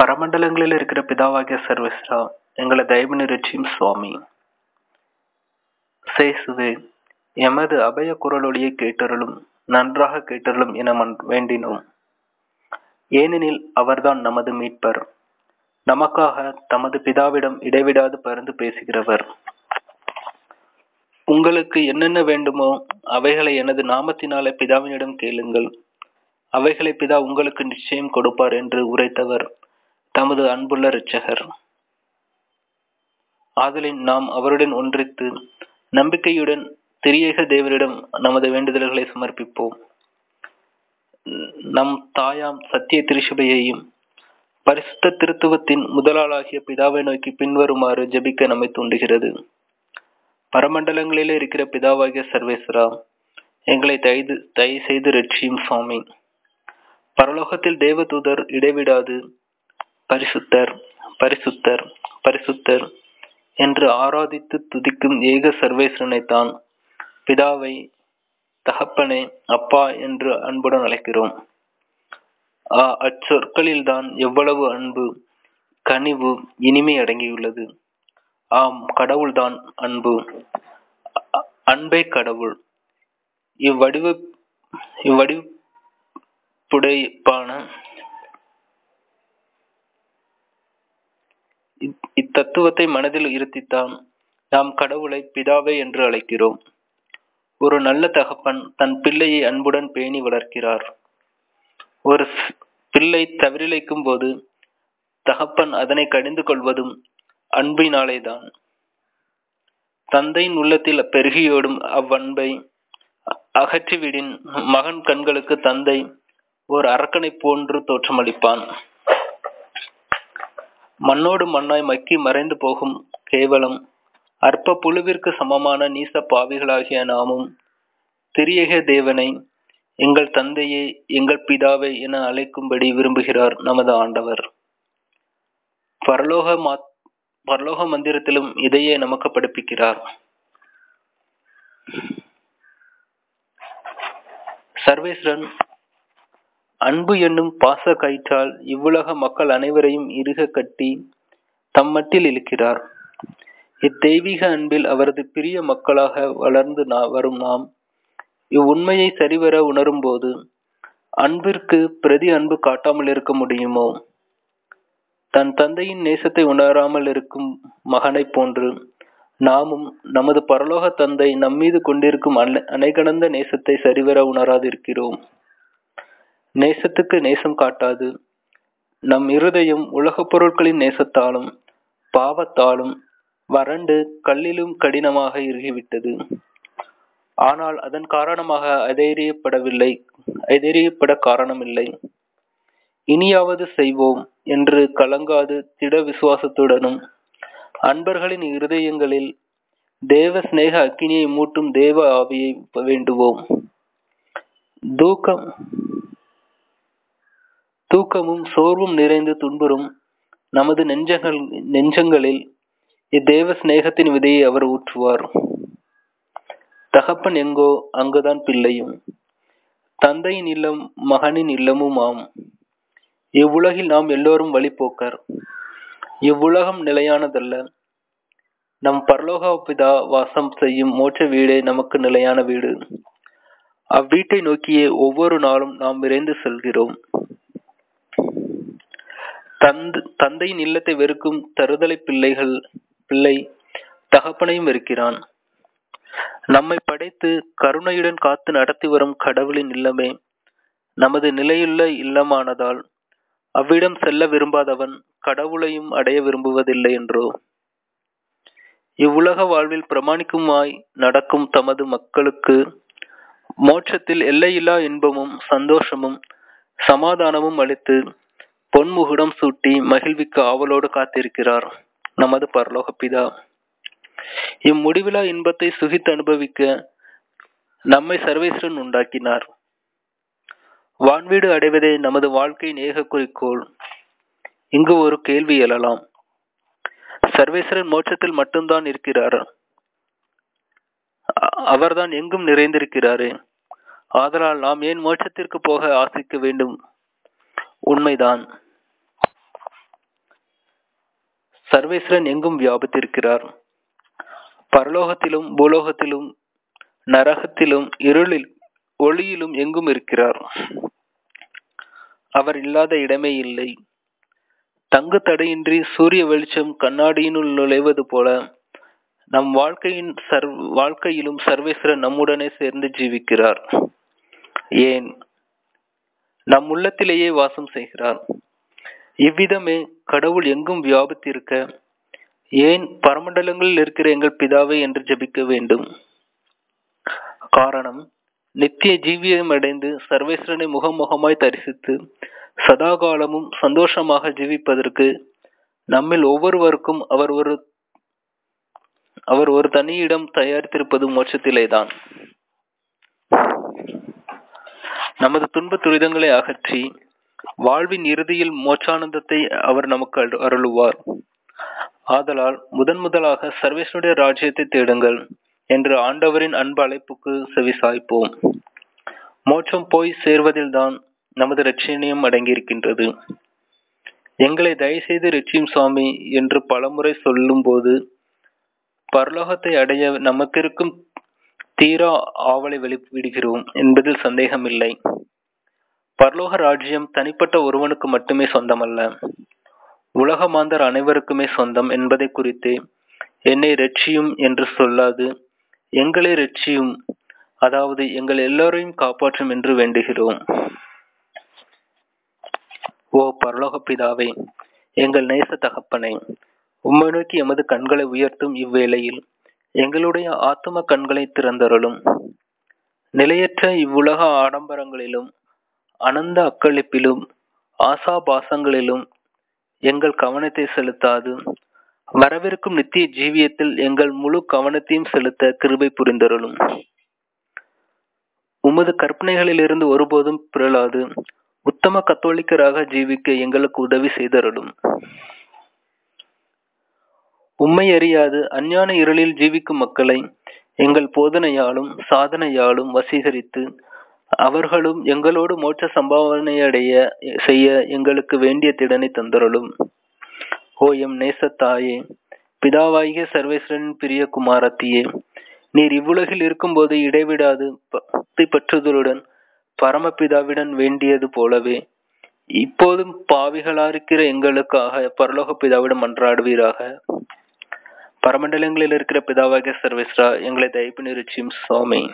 பரமண்டலங்களில் இருக்கிற பிதாவாகிய சர்வஸ்ரா எங்களை தயவு நிறுச்சியும் சுவாமி. சேசுவே எமது அபய குரலொலியை கேட்டருளும் நன்றாக கேட்டருளும் என மன் வேண்டினோம். ஏனெனில் அவர்தான் நமது மீட்பர். நமக்காக தமது பிதாவிடம் இடைவிடாது பறந்து பேசுகிறவர். உங்களுக்கு என்னென்ன வேண்டுமோ அவைகளை எனது நாமத்தினாலே பிதாவினிடம் கேளுங்கள். அவைகளை பிதா உங்களுக்கு நிச்சயம் கொடுப்பார் என்று உரைத்தவர். தமது அன்புள்ள இரட்சகர். ஆதலின் நாம் அவருடன் ஒன்றித்து நம்பிக்கையுடன் திரியேக தேவரிடம் நமது வேண்டுதல்களை சமர்ப்பிப்போம். நம் தாயாம் சத்திய திருசபையையும் பரிசுத்த திருத்துவத்தின் முதலாளாகிய பிதாவை நோக்கி பின்வருமாறு ஜெபிக்க நம்மை தூண்டுகிறது. பரமண்டலங்களிலே இருக்கிற பிதாவாகிய சர்வேஸ்வரா எங்களை தயது தயவு செய்து ரட்சியும் சுவாமி. பரலோகத்தில் தேவதூதர் இடைவிடாது பரிசுத்தர் பரிசுத்தர் பரிசுத்தர் என்று ஆராதித்து துதிக்கும் ஏக சர்வேஸ்வரனைத்தான் பிதாவை தகப்பனே அப்பா என்று அன்புடன் அழைக்கிறோம். அச்சொற்களில்தான் எவ்வளவு அன்பு கனிவு இனிமை அடங்கியுள்ளது. ஆம் கடவுள்தான் அன்பு. அன்பே கடவுள். இவ்வடிவ இவ்வடிவுடைப்பான இத்தத்துவத்தை மனதில் இருத்தித்தான் நாம் கடவுளை பிதாவே என்று அழைக்கிறோம். ஒரு நல்ல தகப்பன் தன் பிள்ளையை அன்புடன் பேணி வளர்க்கிறார். ஒரு பிள்ளை தவிரிழைக்கும் போது தகப்பன் அதனை கடிந்து கொள்வதும் அன்பினாலேதான். தந்தையின் உள்ளத்தில் பெருகியோடும் அவ்வன்பை அகற்றிவிடின் மகன் கண்களுக்கு தந்தை ஒரு அரக்கனை போன்று தோற்றமளிப்பான். மண்ணோடு மண்ணாய் மக்கி மறைந்து போகும் கேவலம். அற்ப புழுவிற்கு சமமான நீச பாவிகளாகிய நாமும். திரியக தேவனை எங்கள் தந்தையே எங்கள் பிதாவை என அழைக்கும்படி விரும்புகிறார் நமது ஆண்டவர். பரலோக மா பரலோக மந்திரத்திலும் இதையே நமக்கு படிப்பிக்கிறார். சர்வேஸ்வரன் அன்பு என்னும் பாச கயிற்றால் இவ்வுலக மக்கள் அனைவரையும் இறுகக் கட்டி தம் மட்டில் இழுக்கிறார். இத்தெய்வீக அன்பில் அவரது பிரிய மக்களாக வளர்ந்து வரும் நாம் இவ்வுண்மையை சரிவர உணரும் போது அன்பிற்கு பிரதி அன்பு காட்டாமல் இருக்க முடியுமோ? தன் தந்தையின் நேசத்தை உணராமல் இருக்கும் மகனை போன்று நாமும் நமது பரலோக தந்தை நம்மீது கொண்டிருக்கும் அனைகணந்த நேசத்தை சரிவர உணராதிருக்கிறோம். நேசத்துக்கு நேசம் காட்டாது. நம் இருதயம் உலகப் பொருட்களின் நேசத்தாலும் பாவத்தாலும் வறண்டு கல்லிலும் கடினமாக இறுகிவிட்டது. ஆனால் அதன் காரணமாக அதைரியப்படவில்லை அதைரியப்பட காரணமில்லை. இனியாவது செய்வோம் என்று கலங்காது திட விசுவாசத்துடனும் அன்பர்களின் இருதயங்களில் தேவ சிநேக அக்கினியை மூட்டும் தேவ ஆவியை வேண்டுவோம். தூக்கம் தூக்கமும் சோர்வும் நிறைந்து துன்புறும் நமது நெஞ்சங்கள் நெஞ்சங்களில் இத்தேவ சிநேகத்தின் விதையை அவர் ஊற்றுவார். தகப்பன் எங்கோ அங்குதான் பிள்ளையும். தந்தையின் இல்லம் மகனின் இல்லமும் ஆம் இவ்வுலகில் நாம் எல்லோரும் வழிபோக்கர். இவ்வுலகம் நிலையானதல்ல. நம் பரலோக பிதா வாசம் செய்யும் மோட்ச வீடே நமக்கு நிலையான வீடு. அவ்வீட்டை நோக்கியே ஒவ்வொரு நாளும் நாம் விரைந்து செல்கிறோம். தந்து தந்தையின் இல்லத்தை வெறுக்கும் தருதலை பிள்ளைகள் பிள்ளை தகப்பனையும் வெறுக்கிறான். நம்மை படைத்து கருணையுடன் காத்து நடத்தி வரும் கடவுளின் இல்லமே நமது நிலையுள்ள இல்லமானதால் அவ்விடம் செல்ல விரும்பாதவன் கடவுளையும் அடைய விரும்புவதில்லை என்றோ. இவ்வுலக வாழ்வில் பிரமாணிக்குமாய் நடக்கும் தமது மக்களுக்கு மோட்சத்தில் எல்லையில்லா இன்பமும் சந்தோஷமும் சமாதானமும் அளித்து பொன்முகுடம் சூட்டி மகிழ்விக்க ஆவலோடு காத்திருக்கிறார் நமது பரலோக பிதா. இம்முடிவிலா இன்பத்தை சுகித்து அனுபவிக்க நம்மை சர்வேஸ்வரன் உண்டாக்கினார். வான்வீடு அடைவதே நமது வாழ்க்கையின் ஏக குறிக்கோள். இங்கு ஒரு கேள்வி எழலாம். சர்வேஸ்வரன் மோட்சத்தில் மட்டும்தான் இருக்கிறார். அவர்தான் எங்கும் நிறைந்திருக்கிறாரே. ஆதலால் நாம் ஏன் மோட்சத்திற்கு போக ஆசிக்க வேண்டும்? உண்மைதான். சர்வேஸ்வரன் எங்கும் வியாபித்திருக்கிறார். பரலோகத்திலும் பூலோகத்திலும் நரகத்திலும் இருளில் ஒளியிலும் எங்கும் இருக்கிறார். அவர் இல்லாத இடமே இல்லை. தங்கு தடையின்றி சூரிய வெளிச்சம் கண்ணாடியினுள் நுழைவது போல நம் வாழ்க்கையின் சர் வாழ்க்கையிலும் சர்வேஸ்வரன் நம்முடனே சேர்ந்து ஜீவிக்கிறார். ஏன்? நம் உள்ளத்திலேயே வாசம் செய்கிறார். இவ்விதமே கடவுள் எங்கும் வியாபித்திருக்க ஏன் பரமண்டலங்களில் இருக்கிற எங்கள் பிதாவை என்று ஜெபிக்க வேண்டும்? காரணம் நித்திய ஜீவியம் அடைந்து சர்வேஸ்வரனை முகமுகமாய் தரிசித்து சதாகாலமும் சந்தோஷமாக ஜீவிப்பதற்கு நம்மில் ஒவ்வொருவருக்கும் அவர் ஒரு அவர் ஒரு தனியிடம் தயாரித்திருப்பது மோட்சத்திலேதான். நமது துன்ப துரிதங்களை அகற்றி வாழ்வின் இறுதியில் மோட்சானந்தத்தை அவர் நமக்கு அருளுவார். ஆதலால் முதன் முதலாக சர்வேஸ்வருடைய ராஜ்யத்தை தேடுங்கள் என்று ஆண்டவரின் அன்பு அழைப்புக்கு செவிசாய்ப்போம். மோட்சம் போய் சேர்வதில்தான் நமது ரட்சணியம் அடங்கியிருக்கின்றது. எங்களை தயவுசெய்து ரட்சியும் சுவாமி என்று பலமுறை சொல்லும் போது பரலோகத்தை அடைய நமக்கு இருக்கும் தீரா ஆவலை வெளிவிடுகிறோம் என்பதில் சந்தேகமில்லை. பரலோக ராஜ்யம் தனிப்பட்ட ஒருவனுக்கு மட்டுமே சொந்தமல்ல. உலக மாந்தர் அனைவருக்குமே சொந்தம் என்பதை குறித்து என்னை ரட்சியும் என்று சொல்லாது எங்களை ரட்சியும் அதாவது எங்கள் எல்லோரையும் காப்பாற்றும் என்று வேண்டுகிறோம். ஓ பரலோக பிதாவே எங்கள் நேச தகப்பனை உம்மை நோக்கி எமது கண்களை உயர்த்தும் இவ்வேளையில் எங்களுடைய ஆத்தும கண்களை திறந்தருளும். நிலையற்ற இவ்வுலக ஆடம்பரங்களிலும் அனந்த அக்களிப்பிலும் ஆசாபாசங்களிலும் எங்கள் கவனத்தை செலுத்தாது. வரவிருக்கும் நித்திய ஜீவியத்தில் எங்கள் முழு கவனத்தையும் செலுத்த கிருபை புரிந்தருளும். உமது கற்பனைகளிலிருந்து ஒருபோதும் பிறழாது. உத்தம கத்தோலிக்கராக ஜீவிக்க எங்களுக்கு உதவி செய்தருளும். உம்மை அறியாது அஞ்ஞான இருளில் ஜீவிக்கும் மக்களை எங்கள் போதனையாலும் சாதனையாலும் வசீகரித்து அவர்களும் எங்களோடு மோட்ச சம்பாவனையடைய செய்ய எங்களுக்கு வேண்டிய திடனை தந்தருளும். ஓ எம் நேசத்தாயே பிதாவாகிய சர்வேஸ்வரன் பிரிய குமாரத்தியே நீர் இவ்வுலகில் இருக்கும்போது இடைவிடாது பக்தி பற்றுதலுடன் பரமபிதாவிடன் வேண்டியது போலவே இப்போதும் பாவிகளாருக்கிற எங்களுக்காக பரலோக பிதாவிடம் மன்றாடுவீராக. பரமண்டலங்களில் இருக்கிற பிதாவாகிய சர்வேஸ்ரா எங்களை தயப்பு நிறுச்சியும் சுவாமி.